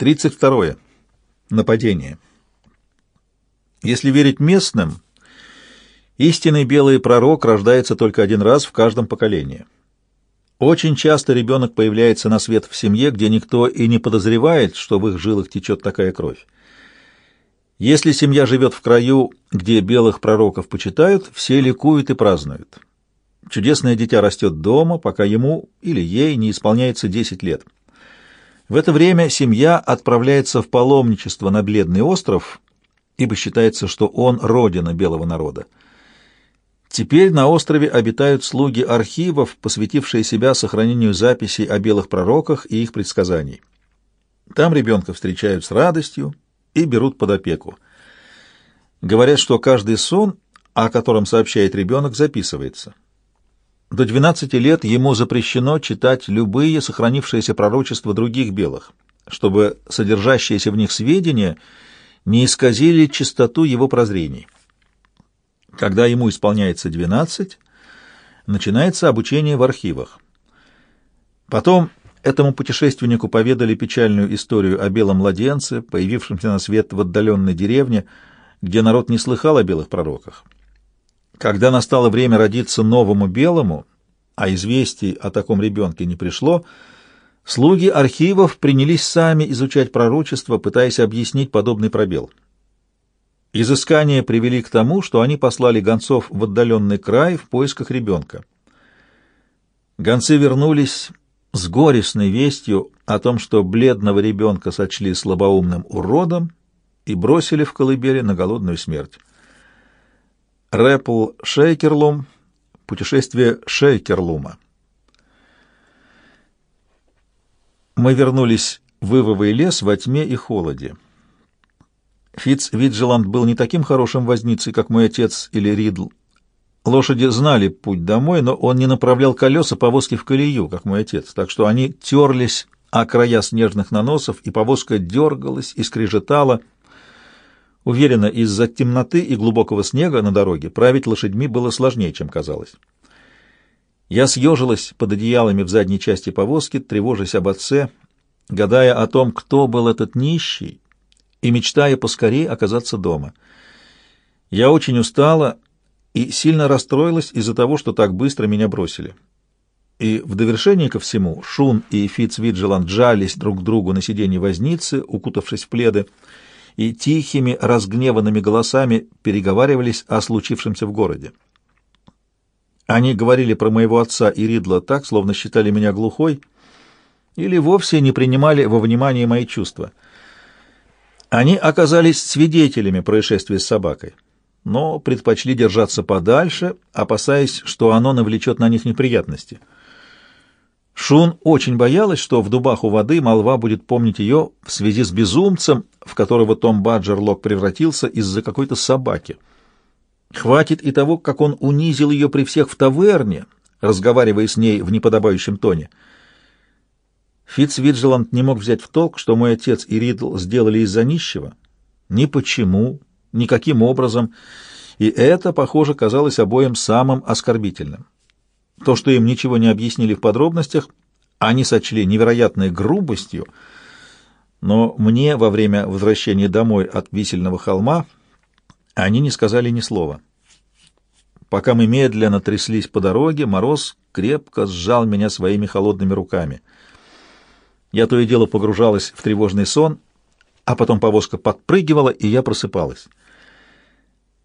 32. Нападение. Если верить местным, истинный белый пророк рождается только один раз в каждом поколении. Очень часто ребенок появляется на свет в семье, где никто и не подозревает, что в их жилах течет такая кровь. Если семья живет в краю, где белых пророков почитают, все ликуют и празднуют. Чудесное дитя растет дома, пока ему или ей не исполняется 10 лет. В это время семья отправляется в паломничество на Бледный остров, ибо считается, что он родина белого народа. Теперь на острове обитают слуги архивов, посвятившие себя сохранению записей о белых пророках и их предсказаний. Там ребенка встречают с радостью и берут под опеку. Говорят, что каждый сон, о котором сообщает ребенок, записывается. До 12 лет ему запрещено читать любые сохранившиеся пророчества других белых, чтобы содержащиеся в них сведения не исказили чистоту его прозрений. Когда ему исполняется 12, начинается обучение в архивах. Потом этому путешественнику поведали печальную историю о белом младенце, появившемся на свет в отдаленной деревне, где народ не слыхал о белых пророках. Когда настало время родиться новому белому, а известий о таком ребенке не пришло, слуги архивов принялись сами изучать пророчество, пытаясь объяснить подобный пробел. Изыскания привели к тому, что они послали гонцов в отдаленный край в поисках ребенка. Гонцы вернулись с горестной вестью о том, что бледного ребенка сочли слабоумным уродом и бросили в колыбели на голодную смерть. Рэпл Шейкерлум. Путешествие Шейкерлума. Мы вернулись в Ивовый лес во тьме и холоде. Фитц Виджеланд был не таким хорошим возницей, как мой отец или Ридл. Лошади знали путь домой, но он не направлял колеса повозки в колею, как мой отец, так что они терлись о края снежных наносов, и повозка дергалась и скрежетала. Уверенно, из-за темноты и глубокого снега на дороге править лошадьми было сложнее, чем казалось. Я съежилась под одеялами в задней части повозки, тревожась об отце, гадая о том, кто был этот нищий, и мечтая поскорее оказаться дома. Я очень устала и сильно расстроилась из-за того, что так быстро меня бросили. И в довершение ко всему Шун и Фитцвиджеланд жались друг к другу на сиденье возницы, укутавшись в пледы, и тихими, разгневанными голосами переговаривались о случившемся в городе. Они говорили про моего отца и Ридла так, словно считали меня глухой, или вовсе не принимали во внимание мои чувства — они оказались свидетелями происшествия с собакой, но предпочли держаться подальше, опасаясь, что оно навлечет на них неприятности. Шун очень боялась, что в дубах у воды молва будет помнить ее в связи с безумцем, в которого Том Баджерлок превратился из-за какой-то собаки. Хватит и того, как он унизил ее при всех в таверне, разговаривая с ней в неподобающем тоне — Фитцвиджеланд не мог взять в толк, что мой отец и Ридл сделали из-за нищего. Ни почему, ни каким образом, и это, похоже, казалось обоим самым оскорбительным. То, что им ничего не объяснили в подробностях, они сочли невероятной грубостью, но мне во время возвращения домой от висельного холма они не сказали ни слова. Пока мы медленно тряслись по дороге, мороз крепко сжал меня своими холодными руками — я то и дело погружалась в тревожный сон, а потом повозка подпрыгивала, и я просыпалась.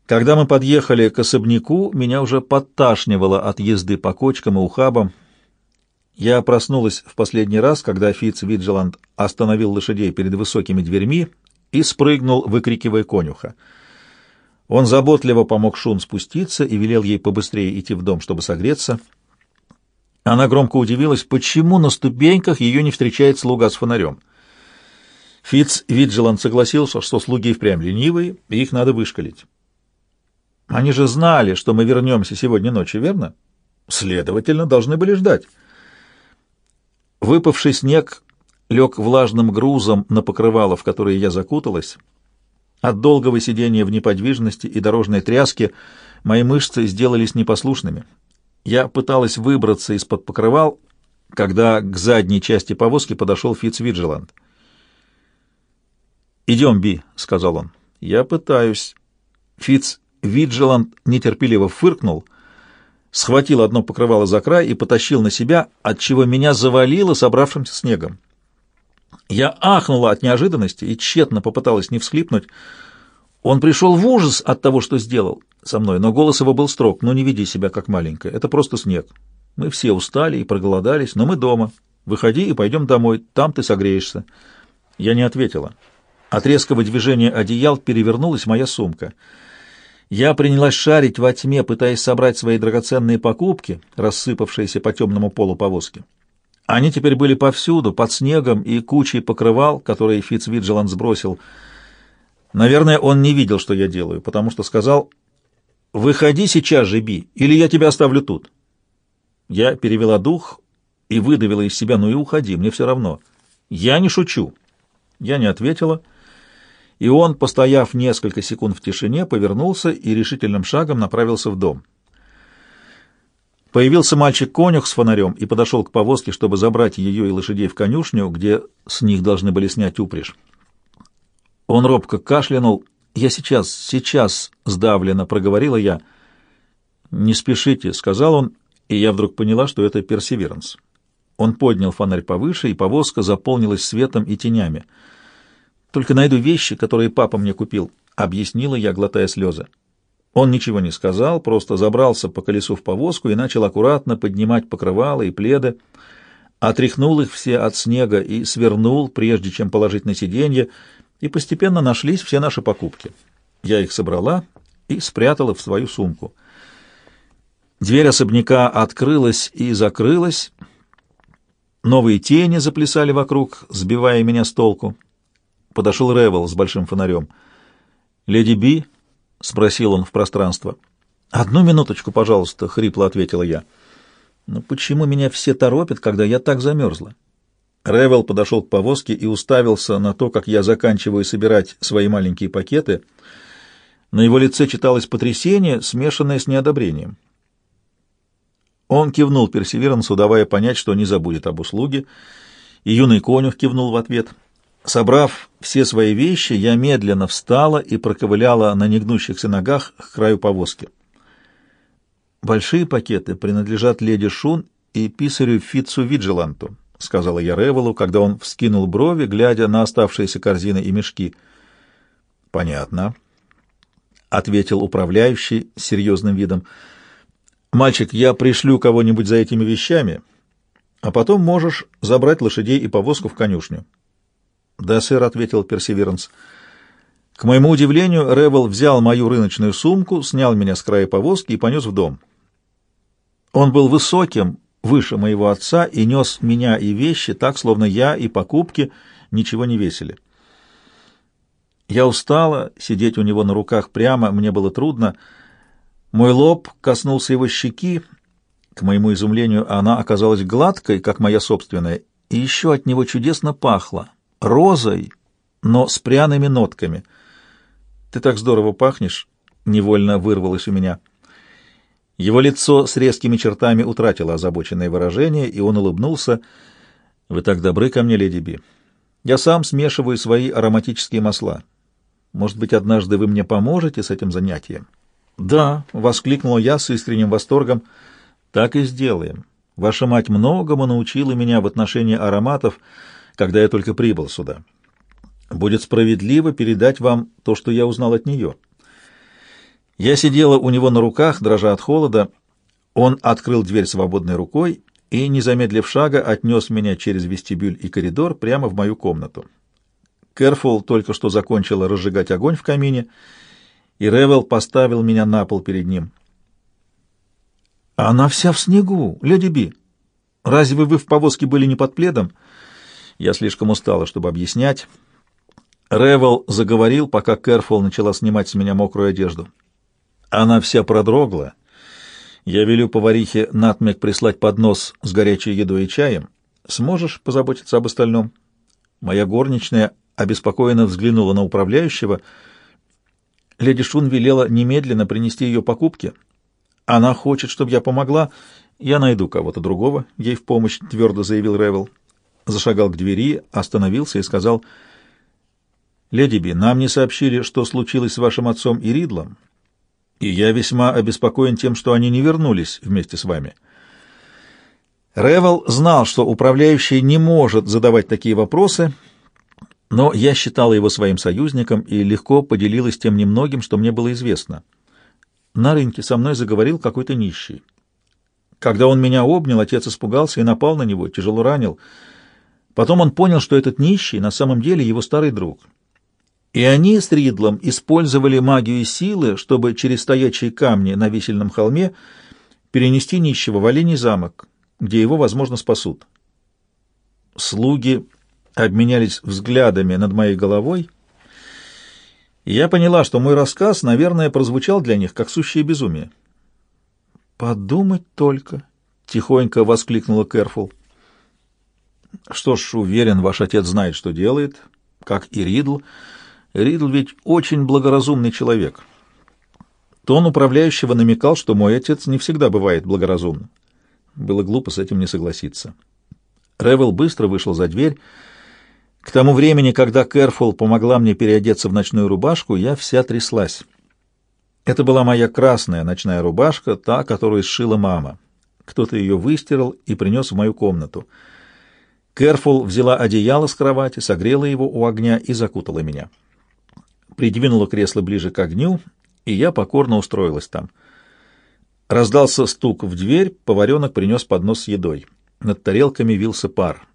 Когда мы подъехали к особняку, меня уже подташнивало от езды по кочкам и ухабам. Я проснулась в последний раз, когда Фитц Виджеланд остановил лошадей перед высокими дверьми и спрыгнул, выкрикивая конюха. Он заботливо помог Шун спуститься и велел ей побыстрее идти в дом, чтобы согреться — она громко удивилась, почему на ступеньках ее не встречает слуга с фонарем. Фитц Виджеланд согласился, что слуги впрямь ленивые, и их надо вышкалить. Они же знали, что мы вернемся сегодня ночью, верно? Следовательно, должны были ждать. Выпавший снег лег влажным грузом на покрывало, в которое я закуталась. От долгого сидения в неподвижности и дорожной тряски мои мышцы сделались непослушными. Я пыталась выбраться из-под покрывал, когда к задней части повозки подошел Фитцвиджеланд. «Идем, Би», — сказал он. «Я пытаюсь». Фиц Виджеланд нетерпеливо фыркнул, схватил одно покрывало за край и потащил на себя, отчего меня завалило собравшимся снегом. Я ахнула от неожиданности и тщетно попыталась не всхлипнуть. Он пришел в ужас от того, что сделал со мной, но голос его был строг. «Ну, не веди себя как маленькая, это просто снег. Мы все устали и проголодались, но мы дома. Выходи и пойдем домой, там ты согреешься». Я не ответила. От резкого движения одеял перевернулась моя сумка. Я принялась шарить во тьме, пытаясь собрать свои драгоценные покупки, рассыпавшиеся по темному полу повозки. Они теперь были повсюду, под снегом и кучей покрывал, которые Фитцвиджеланд сбросил. Наверное, он не видел, что я делаю, потому что сказал «Выходи сейчас же, Би, или я тебя оставлю тут». Я перевела дух и выдавила из себя «Ну и уходи, мне все равно». «Я не шучу». Я не ответила, и он, постояв несколько секунд в тишине, повернулся и решительным шагом направился в дом. Появился мальчик-конюх с фонарем и подошел к повозке, чтобы забрать ее и лошадей в конюшню, где с них должны были снять упряжь. Он робко кашлянул. «Я сейчас, сейчас!» — сдавленно проговорила я. «Не спешите», — сказал он, и я вдруг поняла, что это персеверанс. Он поднял фонарь повыше, и повозка заполнилась светом и тенями. «Только найду вещи, которые папа мне купил», — объяснила я, глотая слезы. Он ничего не сказал, просто забрался по колесу в повозку и начал аккуратно поднимать покрывала и пледы, отряхнул их все от снега и свернул, прежде чем положить на сиденье, и постепенно нашлись все наши покупки. Я их собрала и спрятала в свою сумку. Дверь особняка открылась и закрылась, новые тени заплясали вокруг, сбивая меня с толку. Подошел Ревел с большим фонарем. «Леди Би», — спросил он в пространство. «Одну минуточку, пожалуйста», — хрипло ответила я. «Но почему меня все торопят, когда я так замерзла?» Ревел подошел к повозке и уставился на то, как я заканчиваю собирать свои маленькие пакеты. На его лице читалось потрясение, смешанное с неодобрением. Он кивнул Персеверансу, давая понять, что не забудет об услуге, и юный конюх кивнул в ответ — Собрав все свои вещи, я медленно встала и проковыляла на негнущихся ногах к краю повозки. «Большие пакеты принадлежат леди Шун и писарю Фитцу Виджиланту», — сказала я Ревелу, когда он вскинул брови, глядя на оставшиеся корзины и мешки. «Понятно», — ответил управляющий с серьезным видом. «Мальчик, я пришлю кого-нибудь за этими вещами, а потом можешь забрать лошадей и повозку в конюшню». «Да, сэр», — ответил Персеверанс. К моему удивлению, Ревел взял мою рыночную сумку, снял меня с края повозки и понес в дом. Он был высоким, выше моего отца, и нес меня и вещи так, словно я и покупки ничего не весили. Я устала, сидеть у него на руках прямо мне было трудно. Мой лоб коснулся его щеки. К моему изумлению, она оказалась гладкой, как моя собственная, и еще от него чудесно пахло розой, но с пряными нотками. «Ты так здорово пахнешь!» — невольно вырвалось у меня. Его лицо с резкими чертами утратило озабоченное выражение, и он улыбнулся. «Вы так добры ко мне, леди Би. Я сам смешиваю свои ароматические масла. Может быть, однажды вы мне поможете с этим занятием?» «Да», — воскликнул я с искренним восторгом. «Так и сделаем. Ваша мать многому научила меня в отношении ароматов, — когда я только прибыл сюда. Будет справедливо передать вам то, что я узнал от нее. Я сидела у него на руках, дрожа от холода. Он открыл дверь свободной рукой и, не замедлив шага, отнес меня через вестибюль и коридор прямо в мою комнату. Кэрфул только что закончила разжигать огонь в камине, и Ревел поставил меня на пол перед ним. «Она вся в снегу, леди Би. Разве вы в повозке были не под пледом?» Я слишком устала, чтобы объяснять. Ревел заговорил, пока Кэрфул начала снимать с меня мокрую одежду. Она вся продрогла. Я велю поварихе Натмек прислать поднос с горячей едой и чаем. Сможешь позаботиться об остальном? Моя горничная обеспокоенно взглянула на управляющего. Леди Шун велела немедленно принести ее покупки. Она хочет, чтобы я помогла. Я найду кого-то другого. Ей в помощь, твердо заявил Ревел зашагал к двери, остановился и сказал, Леди Би, нам не сообщили, что случилось с вашим отцом и Ридлом, и я весьма обеспокоен тем, что они не вернулись вместе с вами. Ревел знал, что управляющий не может задавать такие вопросы, но я считала его своим союзником и легко поделилась тем немногим, что мне было известно. На рынке со мной заговорил какой-то нищий. Когда он меня обнял, отец испугался и напал на него, тяжело ранил. Потом он понял, что этот нищий на самом деле его старый друг. И они с Ридлом использовали магию силы, чтобы через стоячие камни на висельном холме перенести нищего в Оленей замок, где его, возможно, спасут. Слуги обменялись взглядами над моей головой, и я поняла, что мой рассказ, наверное, прозвучал для них как сущее безумие. «Подумать только!» — тихонько воскликнула Кэрфул. «Что ж, уверен, ваш отец знает, что делает, как и Ридл. Ридл ведь очень благоразумный человек». Тон управляющего намекал, что мой отец не всегда бывает благоразумным. Было глупо с этим не согласиться. Ревел быстро вышел за дверь. К тому времени, когда Кэрфул помогла мне переодеться в ночную рубашку, я вся тряслась. Это была моя красная ночная рубашка, та, которую сшила мама. Кто-то ее выстирал и принес в мою комнату. Кэрфул взяла одеяло с кровати, согрела его у огня и закутала меня. Придвинула кресло ближе к огню, и я покорно устроилась там — Раздался стук в дверь, поваренок принес поднос с едой. Над тарелками вился пар.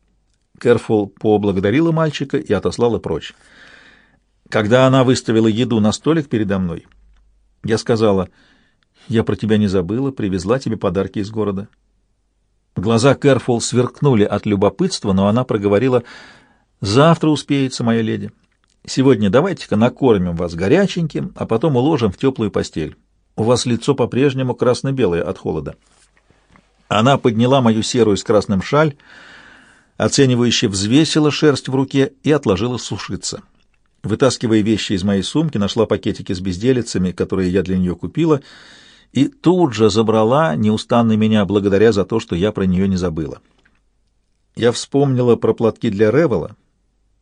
Кэрфул поблагодарила мальчика и отослала прочь. Когда она выставила еду на столик передо мной, я сказала, «Я про тебя не забыла, привезла тебе подарки из города». Глаза Кэрфул сверкнули от любопытства, но она проговорила, «Завтра успеется, моя леди. Сегодня давайте-ка накормим вас горяченьким, а потом уложим в теплую постель». У вас лицо по-прежнему красно-белое от холода. Она подняла мою серую с красным шаль, оценивающе взвесила шерсть в руке и отложила сушиться. Вытаскивая вещи из моей сумки, нашла пакетики с безделицами, которые я для нее купила, и тут же забрала, неустанно меня благодаря за то, что я про нее не забыла. Я вспомнила про платки для Ревела.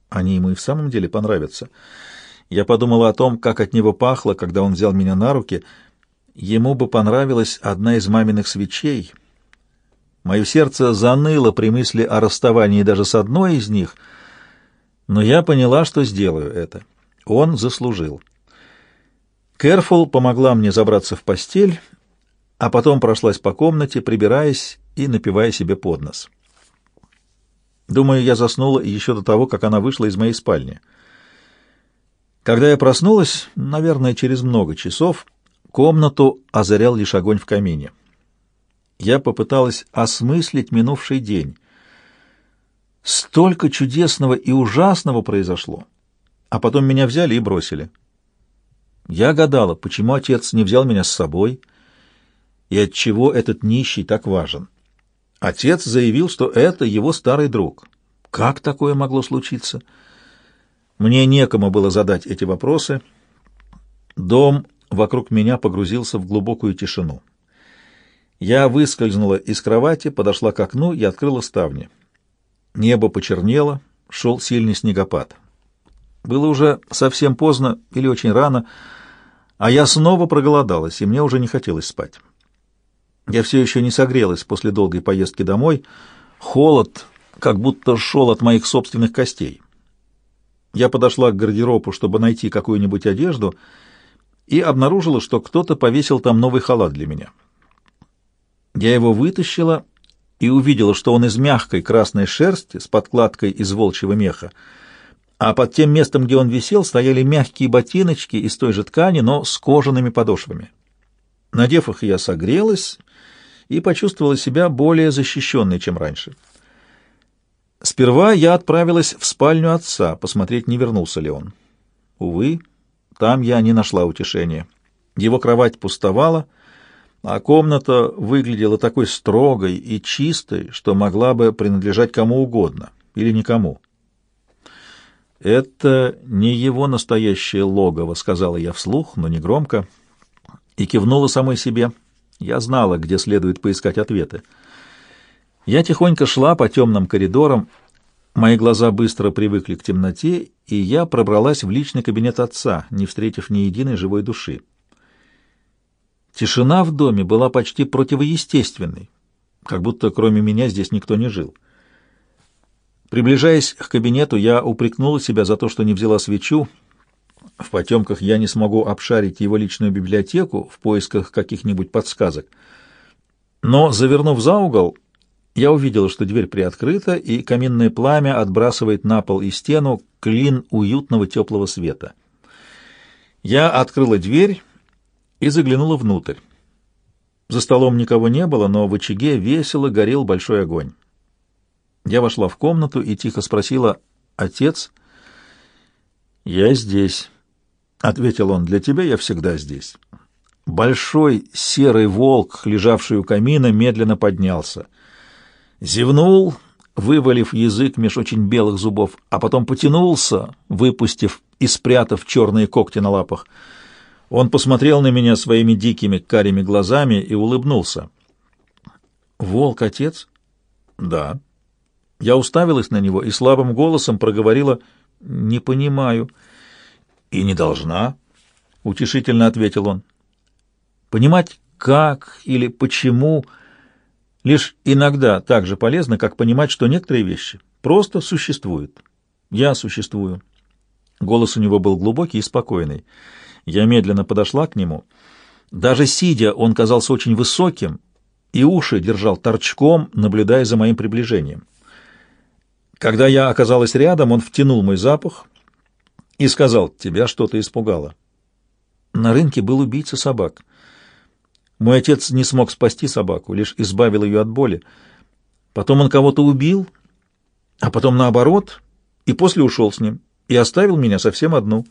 Они ему и в самом деле понравятся. Я подумала о том, как от него пахло, когда он взял меня на руки — Ему бы понравилась одна из маминых свечей. Мое сердце заныло при мысли о расставании даже с одной из них, но я поняла, что сделаю это. Он заслужил. Кэрфул помогла мне забраться в постель, а потом прошлась по комнате, прибираясь и напивая себе под нос. Думаю, я заснула еще до того, как она вышла из моей спальни. Когда я проснулась, наверное, через много часов, Комнату озарял лишь огонь в камине. Я попыталась осмыслить минувший день. Столько чудесного и ужасного произошло, а потом меня взяли и бросили. Я гадала, почему отец не взял меня с собой и от чего этот нищий так важен. Отец заявил, что это его старый друг. Как такое могло случиться? Мне некому было задать эти вопросы. Дом вокруг меня погрузился в глубокую тишину. Я выскользнула из кровати, подошла к окну и открыла ставни. Небо почернело, шел сильный снегопад. Было уже совсем поздно или очень рано, а я снова проголодалась, и мне уже не хотелось спать. Я все еще не согрелась после долгой поездки домой. Холод как будто шел от моих собственных костей. Я подошла к гардеробу, чтобы найти какую-нибудь одежду — и обнаружила, что кто-то повесил там новый халат для меня. Я его вытащила и увидела, что он из мягкой красной шерсти с подкладкой из волчьего меха, а под тем местом, где он висел, стояли мягкие ботиночки из той же ткани, но с кожаными подошвами. Надев их, я согрелась и почувствовала себя более защищенной, чем раньше. Сперва я отправилась в спальню отца, посмотреть, не вернулся ли он. Увы, там я не нашла утешения. Его кровать пустовала, а комната выглядела такой строгой и чистой, что могла бы принадлежать кому угодно или никому. «Это не его настоящее логово», — сказала я вслух, но не громко, и кивнула самой себе. Я знала, где следует поискать ответы. Я тихонько шла по темным коридорам, мои глаза быстро привыкли к темноте, и я пробралась в личный кабинет отца, не встретив ни единой живой души. Тишина в доме была почти противоестественной, как будто кроме меня здесь никто не жил. Приближаясь к кабинету, я упрекнула себя за то, что не взяла свечу. В потемках я не смогу обшарить его личную библиотеку в поисках каких-нибудь подсказок. Но, завернув за угол, я увидела, что дверь приоткрыта, и каминное пламя отбрасывает на пол и стену клин уютного теплого света. Я открыла дверь и заглянула внутрь. За столом никого не было, но в очаге весело горел большой огонь. Я вошла в комнату и тихо спросила, «Отец?» «Я здесь», — ответил он, — «для тебя я всегда здесь». Большой серый волк, лежавший у камина, медленно поднялся — зевнул, вывалив язык меж очень белых зубов, а потом потянулся, выпустив и спрятав черные когти на лапах. Он посмотрел на меня своими дикими карими глазами и улыбнулся. «Волк, отец?» «Да». Я уставилась на него и слабым голосом проговорила «Не понимаю». «И не должна», — утешительно ответил он. «Понимать, как или почему...» Лишь иногда так же полезно, как понимать, что некоторые вещи просто существуют. Я существую. Голос у него был глубокий и спокойный. Я медленно подошла к нему. Даже сидя, он казался очень высоким, и уши держал торчком, наблюдая за моим приближением. Когда я оказалась рядом, он втянул мой запах и сказал, «Тебя что-то испугало». На рынке был убийца собак. Мой отец не смог спасти собаку, лишь избавил ее от боли. Потом он кого-то убил, а потом наоборот, и после ушел с ним, и оставил меня совсем одну.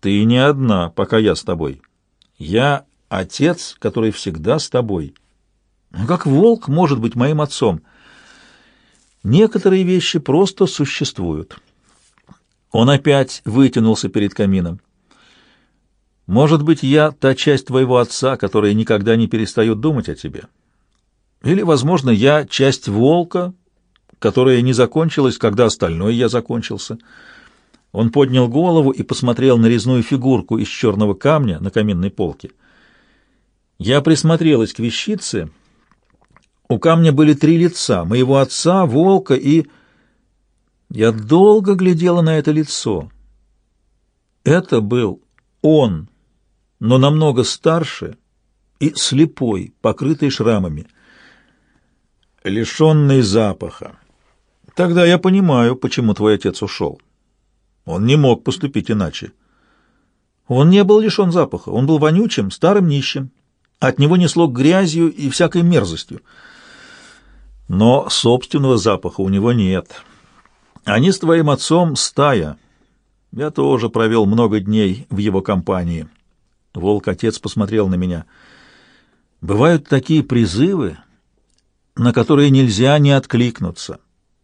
Ты не одна, пока я с тобой. Я отец, который всегда с тобой. Но как волк может быть моим отцом? Некоторые вещи просто существуют. Он опять вытянулся перед камином. Может быть, я та часть твоего отца, которая никогда не перестает думать о тебе. Или, возможно, я часть волка, которая не закончилась, когда остальное я закончился. Он поднял голову и посмотрел на резную фигурку из черного камня на каминной полке. Я присмотрелась к вещице. У камня были три лица — моего отца, волка и... Я долго глядела на это лицо. Это был он но намного старше и слепой, покрытый шрамами, лишенный запаха. Тогда я понимаю, почему твой отец ушел. Он не мог поступить иначе. Он не был лишен запаха, он был вонючим, старым нищим. От него несло грязью и всякой мерзостью. Но собственного запаха у него нет. Они с твоим отцом стая. Я тоже провел много дней в его компании. Волк-отец посмотрел на меня. «Бывают такие призывы, на которые нельзя не откликнуться,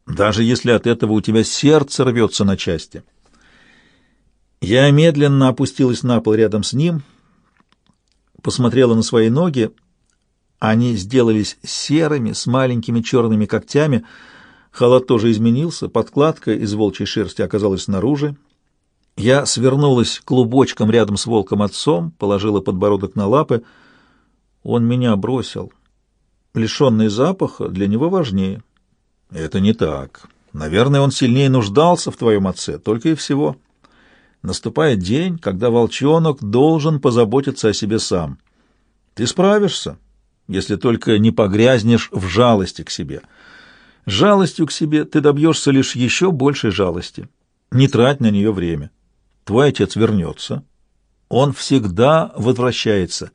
даже если от этого у тебя сердце рвется на части». Я медленно опустилась на пол рядом с ним, посмотрела на свои ноги. Они сделались серыми, с маленькими черными когтями. Халат тоже изменился, подкладка из волчьей шерсти оказалась снаружи, я свернулась клубочком рядом с волком отцом, положила подбородок на лапы. Он меня бросил. Лишенный запаха для него важнее. Это не так. Наверное, он сильнее нуждался в твоем отце, только и всего. Наступает день, когда волчонок должен позаботиться о себе сам. Ты справишься, если только не погрязнешь в жалости к себе. Жалостью к себе ты добьешься лишь еще большей жалости. Не трать на нее время твой отец вернется. Он всегда возвращается.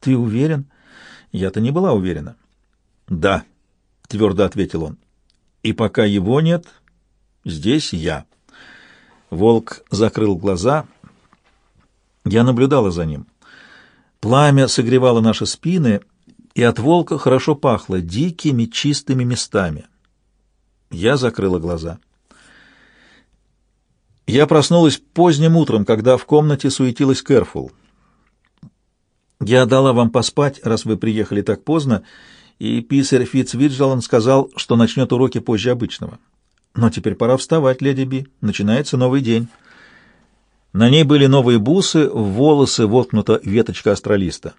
Ты уверен? Я-то не была уверена. Да, твердо ответил он. И пока его нет, здесь я. Волк закрыл глаза. Я наблюдала за ним. Пламя согревало наши спины, и от волка хорошо пахло дикими чистыми местами. Я закрыла глаза. Я проснулась поздним утром, когда в комнате суетилась Кэрфул. «Я дала вам поспать, раз вы приехали так поздно, и писарь Фитцвиджелан сказал, что начнет уроки позже обычного. Но теперь пора вставать, леди Би. Начинается новый день. На ней были новые бусы, в волосы воткнута веточка астролиста.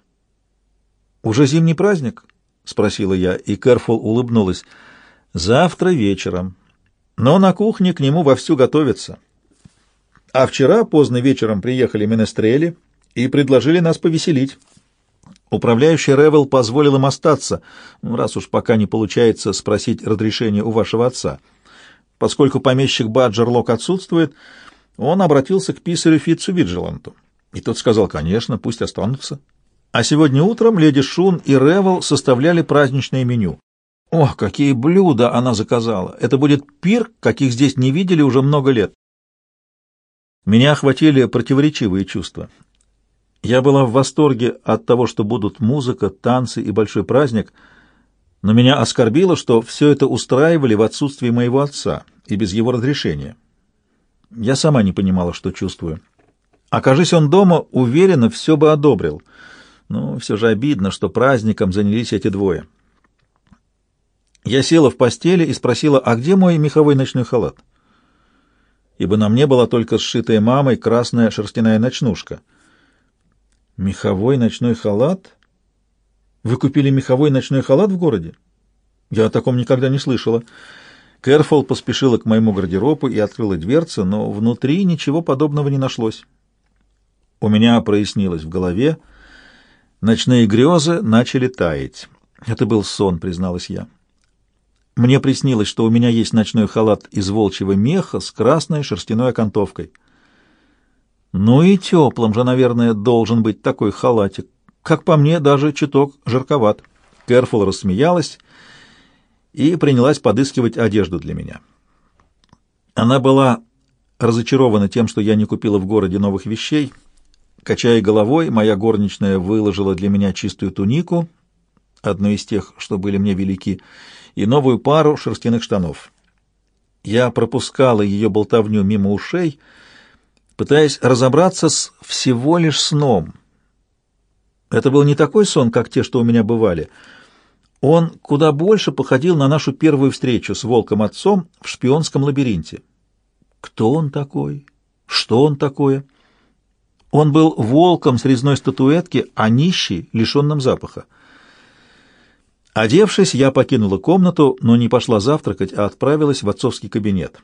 «Уже зимний праздник?» — спросила я, и Кэрфул улыбнулась. «Завтра вечером. Но на кухне к нему вовсю готовятся. А вчера поздно вечером приехали менестрели и предложили нас повеселить. Управляющий Ревел позволил им остаться, раз уж пока не получается спросить разрешения у вашего отца. Поскольку помещик Баджерлок отсутствует, он обратился к писарю Фитцу Виджеланту. И тот сказал, конечно, пусть останутся. А сегодня утром леди Шун и Ревел составляли праздничное меню. Ох, какие блюда она заказала! Это будет пир, каких здесь не видели уже много лет. Меня охватили противоречивые чувства. Я была в восторге от того, что будут музыка, танцы и большой праздник, но меня оскорбило, что все это устраивали в отсутствии моего отца и без его разрешения. Я сама не понимала, что чувствую. Окажись он дома, уверенно, все бы одобрил. Но все же обидно, что праздником занялись эти двое. Я села в постели и спросила, а где мой меховой ночной халат? Ибо на мне была только сшитая мамой красная шерстяная ночнушка. Меховой ночной халат? Вы купили меховой ночной халат в городе? Я о таком никогда не слышала. Кэрфол поспешила к моему гардеробу и открыла дверцы, но внутри ничего подобного не нашлось. У меня прояснилось в голове. Ночные грезы начали таять. Это был сон, призналась я. Мне приснилось, что у меня есть ночной халат из волчьего меха с красной шерстяной окантовкой. Ну и теплым же, наверное, должен быть такой халатик. Как по мне, даже чуток жарковат. Кэрфул рассмеялась и принялась подыскивать одежду для меня. Она была разочарована тем, что я не купила в городе новых вещей. Качая головой, моя горничная выложила для меня чистую тунику, одну из тех, что были мне велики, и новую пару шерстяных штанов. Я пропускала ее болтовню мимо ушей, пытаясь разобраться с всего лишь сном. Это был не такой сон, как те, что у меня бывали — он куда больше походил на нашу первую встречу с волком-отцом в шпионском лабиринте. Кто он такой? Что он такое? Он был волком с резной статуэтки, а нищий, лишенным запаха. Одевшись, я покинула комнату, но не пошла завтракать, а отправилась в отцовский кабинет.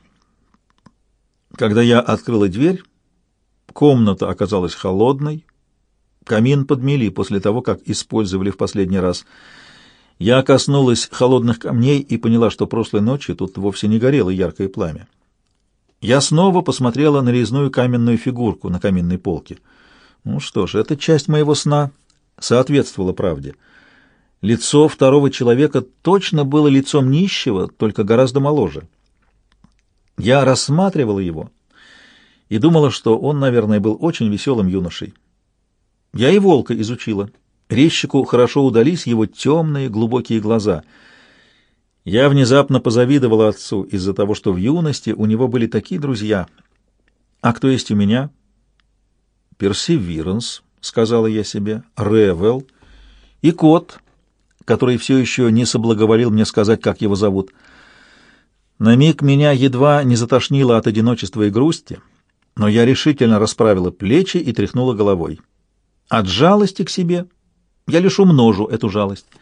Когда я открыла дверь, комната оказалась холодной, камин подмели после того, как использовали в последний раз — я коснулась холодных камней и поняла, что прошлой ночью тут вовсе не горело яркое пламя. Я снова посмотрела на резную каменную фигурку на каминной полке. Ну что ж, эта часть моего сна соответствовала правде. Лицо второго человека точно было лицом нищего, только гораздо моложе. Я рассматривала его и думала, что он, наверное, был очень веселым юношей. Я и волка изучила — Резчику хорошо удались его темные глубокие глаза. Я внезапно позавидовала отцу из-за того, что в юности у него были такие друзья. А кто есть у меня? Персевиранс, сказала я себе, Ревел и кот, который все еще не соблаговолил мне сказать, как его зовут. На миг меня едва не затошнило от одиночества и грусти, но я решительно расправила плечи и тряхнула головой. От жалости к себе я лишь умножу эту жалость.